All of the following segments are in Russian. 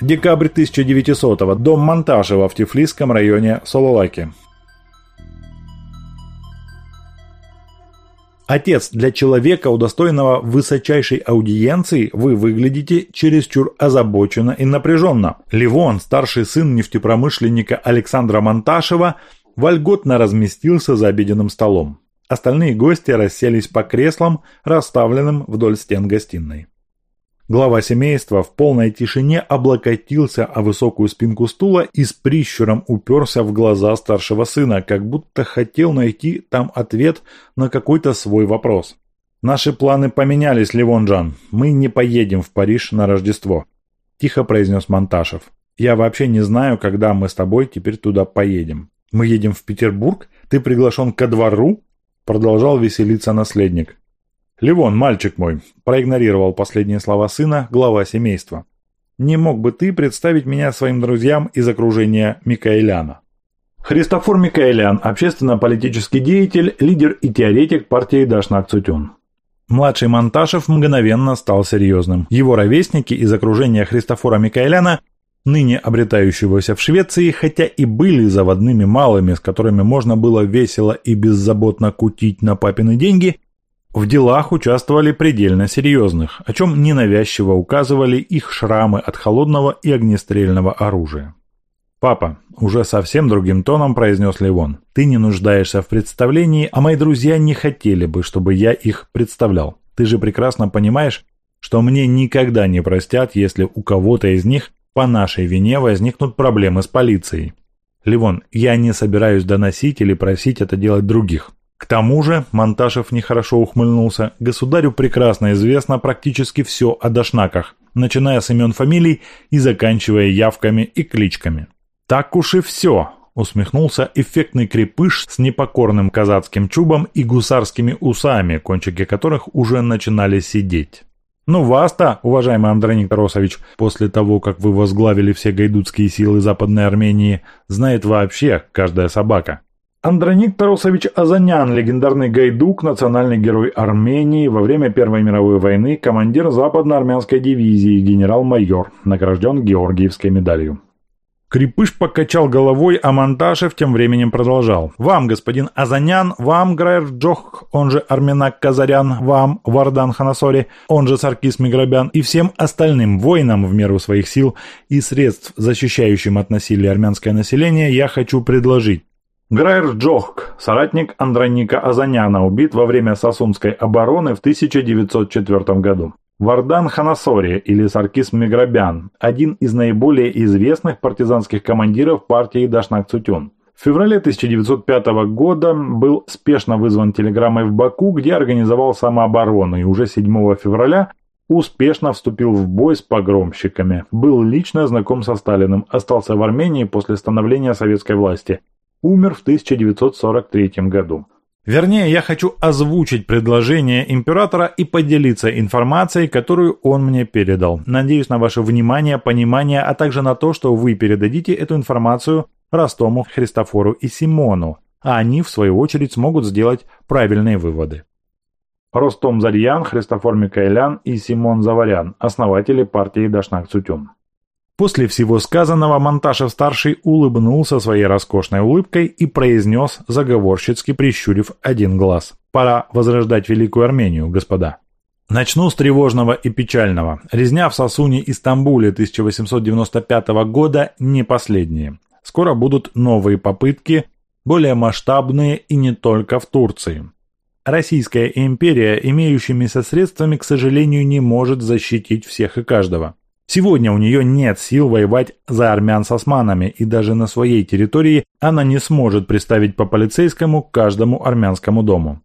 Декабрь 1900-го. Дом Монтажева в Тифлисском районе Сололаки. Отец, для человека, удостоенного высочайшей аудиенции, вы выглядите чересчур озабоченно и напряженно. Ливон, старший сын нефтепромышленника Александра Монташева, вольготно разместился за обеденным столом. Остальные гости расселись по креслам, расставленным вдоль стен гостиной. Глава семейства в полной тишине облокотился о высокую спинку стула и с прищуром уперся в глаза старшего сына, как будто хотел найти там ответ на какой-то свой вопрос. «Наши планы поменялись, Ливонджан. Мы не поедем в Париж на Рождество», – тихо произнес Монташев. «Я вообще не знаю, когда мы с тобой теперь туда поедем. Мы едем в Петербург? Ты приглашен ко двору?» – продолжал веселиться наследник. «Ливон, мальчик мой», – проигнорировал последние слова сына глава семейства. «Не мог бы ты представить меня своим друзьям из окружения Микаэляна?» Христофор Микаэлян – общественно-политический деятель, лидер и теоретик партии Дашнак Цутюн. Младший Монташев мгновенно стал серьезным. Его ровесники из окружения Христофора Микаэляна, ныне обретающегося в Швеции, хотя и были заводными малыми, с которыми можно было весело и беззаботно кутить на папины деньги – в делах участвовали предельно серьезных, о чем ненавязчиво указывали их шрамы от холодного и огнестрельного оружия. «Папа», – уже совсем другим тоном произнес Левон, – «ты не нуждаешься в представлении, а мои друзья не хотели бы, чтобы я их представлял. Ты же прекрасно понимаешь, что мне никогда не простят, если у кого-то из них по нашей вине возникнут проблемы с полицией. Ливон, я не собираюсь доносить или просить это делать других. К тому же, Монташев нехорошо ухмыльнулся, государю прекрасно известно практически все о дошнаках, начиная с имен фамилий и заканчивая явками и кличками. «Так уж и все», — усмехнулся эффектный крепыш с непокорным казацким чубом и гусарскими усами, кончики которых уже начинали сидеть. «Ну вас-то, уважаемый Андроник Таросович, после того, как вы возглавили все гайдутские силы Западной Армении, знает вообще каждая собака. Андроник Тарусович Азанян, легендарный гайдук, национальный герой Армении, во время Первой мировой войны командир западно-армянской дивизии, генерал-майор, награжден Георгиевской медалью. Крепыш покачал головой, а Монташев тем временем продолжал. «Вам, господин Азанян, вам, Грайер Джох, он же Арменак Казарян, вам, Вардан Ханасори, он же Саркис Миграбян и всем остальным воинам в меру своих сил и средств, защищающим от насилия армянское население, я хочу предложить Грайер Джохк, соратник Андроника Азаняна, убит во время Сосунской обороны в 1904 году. Вардан Ханасори или Саркис Миграбян – один из наиболее известных партизанских командиров партии Дашнак Цутюн. В феврале 1905 года был спешно вызван телеграммой в Баку, где организовал самооборону и уже 7 февраля успешно вступил в бой с погромщиками. Был лично знаком со Сталиным, остался в Армении после становления советской власти – умер в 1943 году. Вернее, я хочу озвучить предложение императора и поделиться информацией, которую он мне передал. Надеюсь на ваше внимание, понимание, а также на то, что вы передадите эту информацию Ростому, Христофору и Симону, а они, в свою очередь, смогут сделать правильные выводы. Ростом Зарьян, Христофор Микаэлян и Симон Заварян, основатели партии Дашнак Цутюн. После всего сказанного Монташев-старший улыбнулся своей роскошной улыбкой и произнес, заговорщицки прищурив один глаз. «Пора возрождать Великую Армению, господа». Начну с тревожного и печального. Резня в Сосуне и Стамбуле 1895 года не последние. Скоро будут новые попытки, более масштабные и не только в Турции. Российская империя, имеющимися средствами, к сожалению, не может защитить всех и каждого. Сегодня у нее нет сил воевать за армян с османами, и даже на своей территории она не сможет приставить по полицейскому каждому армянскому дому.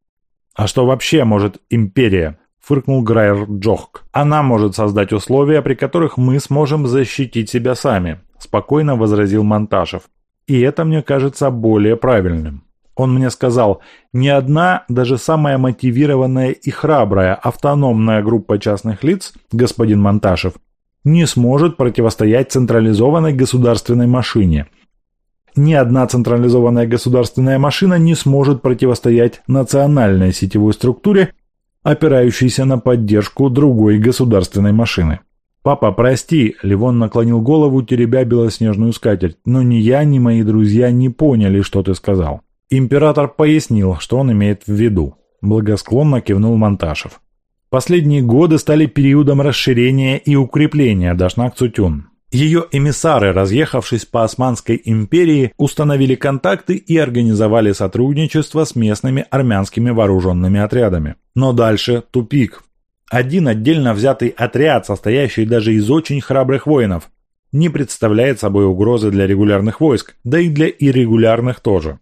А что вообще может империя? Фыркнул Грайер Джохк. Она может создать условия, при которых мы сможем защитить себя сами, спокойно возразил Монташев. И это мне кажется более правильным. Он мне сказал, ни одна, даже самая мотивированная и храбрая автономная группа частных лиц, господин Монташев, не сможет противостоять централизованной государственной машине. Ни одна централизованная государственная машина не сможет противостоять национальной сетевой структуре, опирающейся на поддержку другой государственной машины. «Папа, прости!» – Ливон наклонил голову, теребя белоснежную скатерть. «Но ни я, ни мои друзья не поняли, что ты сказал». Император пояснил, что он имеет в виду. Благосклонно кивнул Монташев. Последние годы стали периодом расширения и укрепления Дашнак-Цутюн. Ее эмиссары, разъехавшись по Османской империи, установили контакты и организовали сотрудничество с местными армянскими вооруженными отрядами. Но дальше тупик. Один отдельно взятый отряд, состоящий даже из очень храбрых воинов, не представляет собой угрозы для регулярных войск, да и для иррегулярных тоже.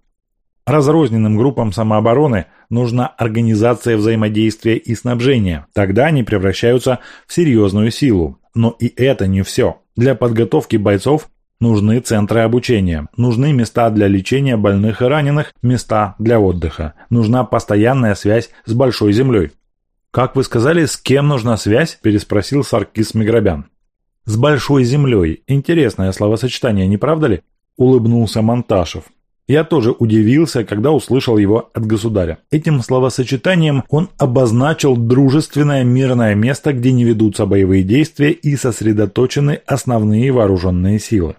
Разрозненным группам самообороны нужна организация взаимодействия и снабжения. Тогда они превращаются в серьезную силу. Но и это не все. Для подготовки бойцов нужны центры обучения, нужны места для лечения больных и раненых, места для отдыха. Нужна постоянная связь с Большой Землей. «Как вы сказали, с кем нужна связь?» – переспросил Саркис Миграбян. «С Большой Землей. Интересное словосочетание, не правда ли?» – улыбнулся Монташев. Я тоже удивился, когда услышал его от государя. Этим словосочетанием он обозначил дружественное мирное место, где не ведутся боевые действия и сосредоточены основные вооруженные силы.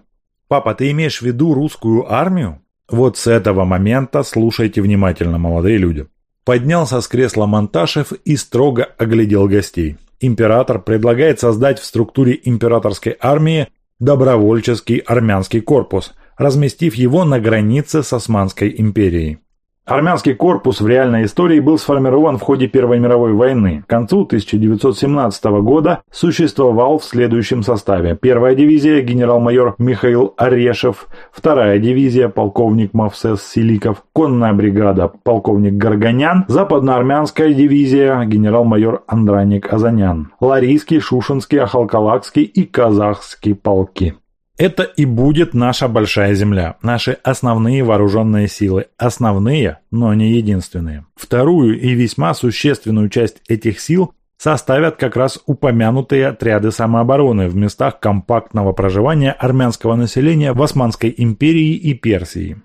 «Папа, ты имеешь в виду русскую армию?» Вот с этого момента слушайте внимательно, молодые люди. Поднялся с кресла Монташев и строго оглядел гостей. Император предлагает создать в структуре императорской армии добровольческий армянский корпус – разместив его на границе с Османской империей. Армянский корпус в реальной истории был сформирован в ходе Первой мировой войны. К концу 1917 года существовал в следующем составе. Первая дивизия генерал-майор Михаил Орешев, вторая дивизия полковник Мавсес Силиков, конная бригада полковник Горганян, западноармянская дивизия генерал-майор Андраник Азанян, Ларийский, Шушинский, Ахалкалакский и Казахский полки. Это и будет наша большая земля, наши основные вооруженные силы. Основные, но не единственные. Вторую и весьма существенную часть этих сил составят как раз упомянутые отряды самообороны в местах компактного проживания армянского населения в Османской империи и Персии.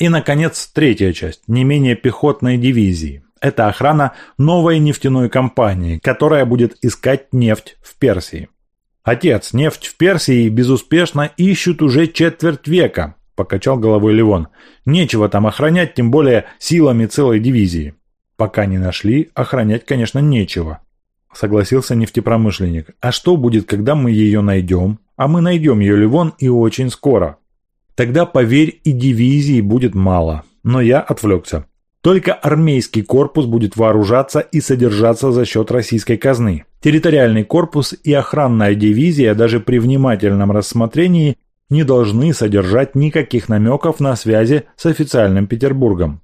И, наконец, третья часть, не менее пехотной дивизии. Это охрана новой нефтяной компании, которая будет искать нефть в Персии. «Отец, нефть в Персии безуспешно ищут уже четверть века», – покачал головой Ливон. «Нечего там охранять, тем более силами целой дивизии». «Пока не нашли, охранять, конечно, нечего», – согласился нефтепромышленник. «А что будет, когда мы ее найдем?» «А мы найдем ее, Ливон, и очень скоро». «Тогда, поверь, и дивизии будет мало». Но я отвлекся. Только армейский корпус будет вооружаться и содержаться за счет российской казны. Территориальный корпус и охранная дивизия даже при внимательном рассмотрении не должны содержать никаких намеков на связи с официальным Петербургом.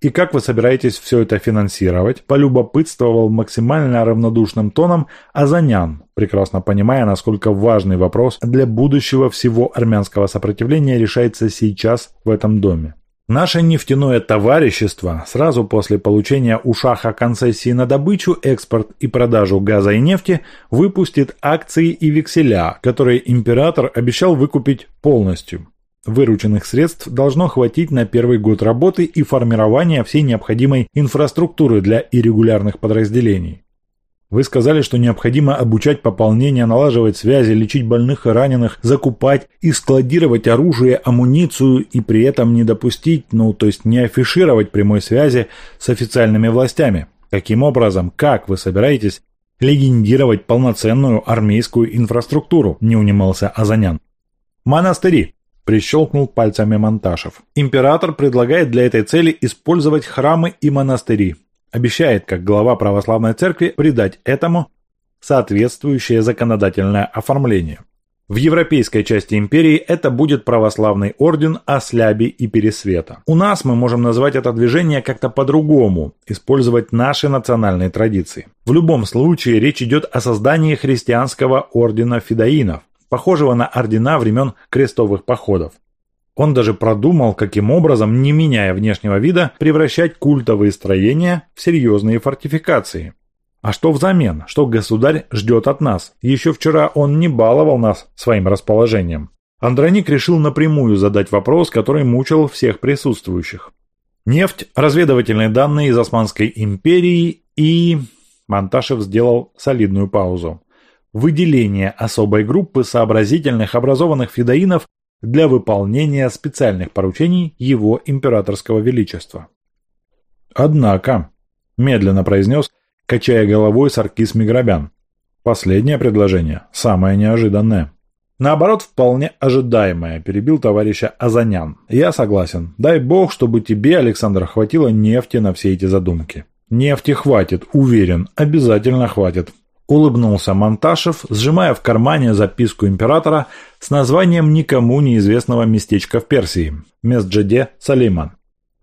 «И как вы собираетесь все это финансировать?» – полюбопытствовал максимально равнодушным тоном Азанян, прекрасно понимая, насколько важный вопрос для будущего всего армянского сопротивления решается сейчас в этом доме. Наше нефтяное товарищество сразу после получения у Шаха концессии на добычу, экспорт и продажу газа и нефти выпустит акции и векселя, которые император обещал выкупить полностью. Вырученных средств должно хватить на первый год работы и формирования всей необходимой инфраструктуры для иррегулярных подразделений. Вы сказали, что необходимо обучать пополнение, налаживать связи, лечить больных и раненых, закупать и складировать оружие, амуницию и при этом не допустить, ну то есть не афишировать прямой связи с официальными властями. Каким образом, как вы собираетесь легендировать полноценную армейскую инфраструктуру, не унимался Азанян. Монастыри, прищелкнул пальцами Монташев. Император предлагает для этой цели использовать храмы и монастыри. Обещает, как глава православной церкви, придать этому соответствующее законодательное оформление. В европейской части империи это будет православный орден Осляби и Пересвета. У нас мы можем назвать это движение как-то по-другому, использовать наши национальные традиции. В любом случае речь идет о создании христианского ордена фидоинов, похожего на ордена времен крестовых походов. Он даже продумал, каким образом, не меняя внешнего вида, превращать культовые строения в серьезные фортификации. А что взамен? Что государь ждет от нас? Еще вчера он не баловал нас своим расположением. Андроник решил напрямую задать вопрос, который мучил всех присутствующих. Нефть, разведывательные данные из Османской империи и... Монташев сделал солидную паузу. выделение особой группы сообразительных образованных федоинов для выполнения специальных поручений его императорского величества. Однако, медленно произнес, качая головой Саркис Миграбян, последнее предложение самое неожиданное. Наоборот, вполне ожидаемое, перебил товарища Азанян. Я согласен. Дай бог, чтобы тебе, Александр, хватило нефти на все эти задумки. Нефти хватит, уверен, обязательно хватит. Улыбнулся Монташев, сжимая в кармане записку императора с названием никому неизвестного местечка в Персии – Месджеде Салейман.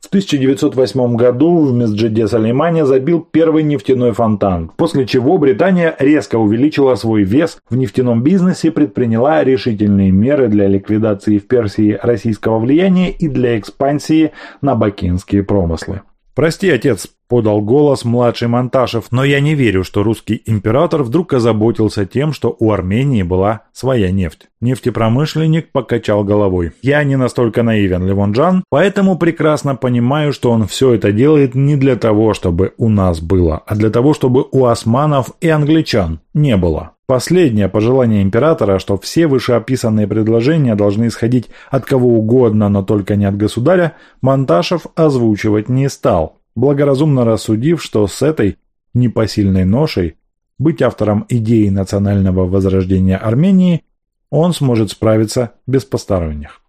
В 1908 году в Месджиде Салеймане забил первый нефтяной фонтан, после чего Британия резко увеличила свой вес в нефтяном бизнесе и предприняла решительные меры для ликвидации в Персии российского влияния и для экспансии на бакинские промыслы. «Прости, отец», – подал голос младший Монташев, «но я не верю, что русский император вдруг озаботился тем, что у Армении была своя нефть». Нефтепромышленник покачал головой. «Я не настолько наивен, Левонджан, поэтому прекрасно понимаю, что он все это делает не для того, чтобы у нас было, а для того, чтобы у османов и англичан не было». Последнее пожелание императора, что все вышеописанные предложения должны исходить от кого угодно, но только не от государя, Монташев озвучивать не стал, благоразумно рассудив, что с этой непосильной ношей быть автором идеи национального возрождения Армении он сможет справиться без посторонних.